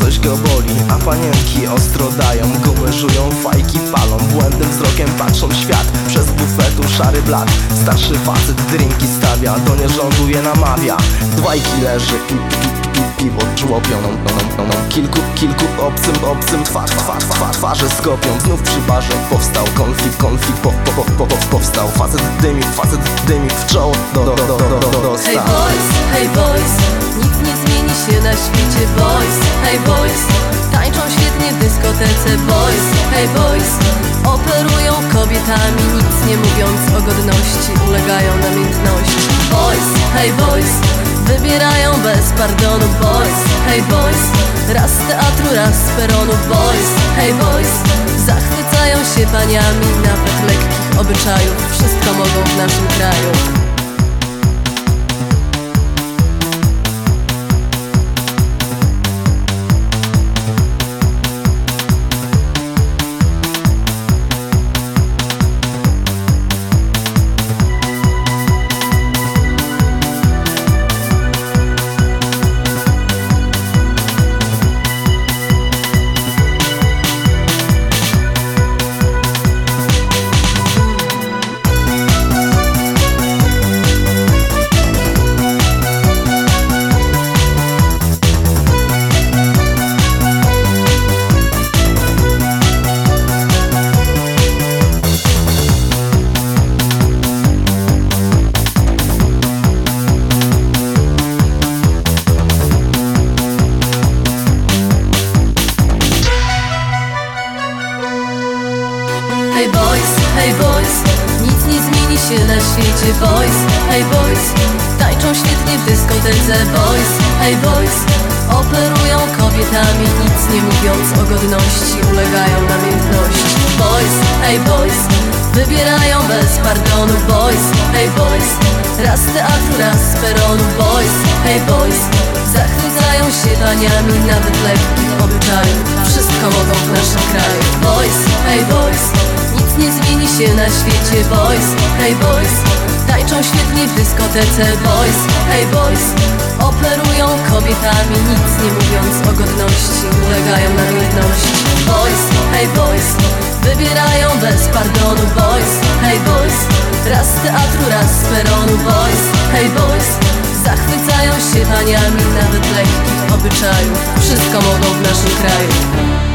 coś go boli. A panienki ostro dają, gumy żują, fajki palą. Błędnym wzrokiem patrzą świat Przez bufetu szary blat. Starszy facet drinki stawia Do nierządu namawia. Dwajki leży i, i, i piwo no. Kilku, kilku obcym, obcym twarz, twarz, twarz, twarze skopią. Znów przy barze powstał konflikt, konflikt po, po, po, po, po, powstał. Facet dymik, facet dymik w czoło do, do, do, do, do, do, dostał Hey boys, hey boys, świecie boys, hey boys. Tańczą świetnie w dyskotece boys, hey boys. Operują kobietami, nic nie mówiąc o godności Ulegają namiętności. Boys, hey boys. Wybierają bez pardonu boys, hey boys. Raz z teatru, raz z peronu boys, hey boys. Zachwycają się paniami, nawet lekkich obyczajów. Wszystko mogą w naszym kraju hey boys Nic nie zmieni się na świecie boys. Hey boys Tańczą świetnie w dyskotece boys. Hey boys Operują kobietami Nic nie mówiąc o godności Ulegają namiętności. Boys, hey boys Wybierają bez pardonu boys. Hey boys Raz teatru, raz peronu boys. Hey boys Zachwycają się paniami Nawet lekkich się na świecie boys, hey boys Tańczą świetnie w dyskotece boys, hey boys Operują kobietami, nic nie mówiąc o godności. Ulegają namiętności. Boys, hey boys Wybierają bez pardonu boys, hey boys Raz z teatru, raz z peronu boys, hey boys Zachwycają się paniami, nawet lekkich obyczajów. Wszystko mogą w naszym kraju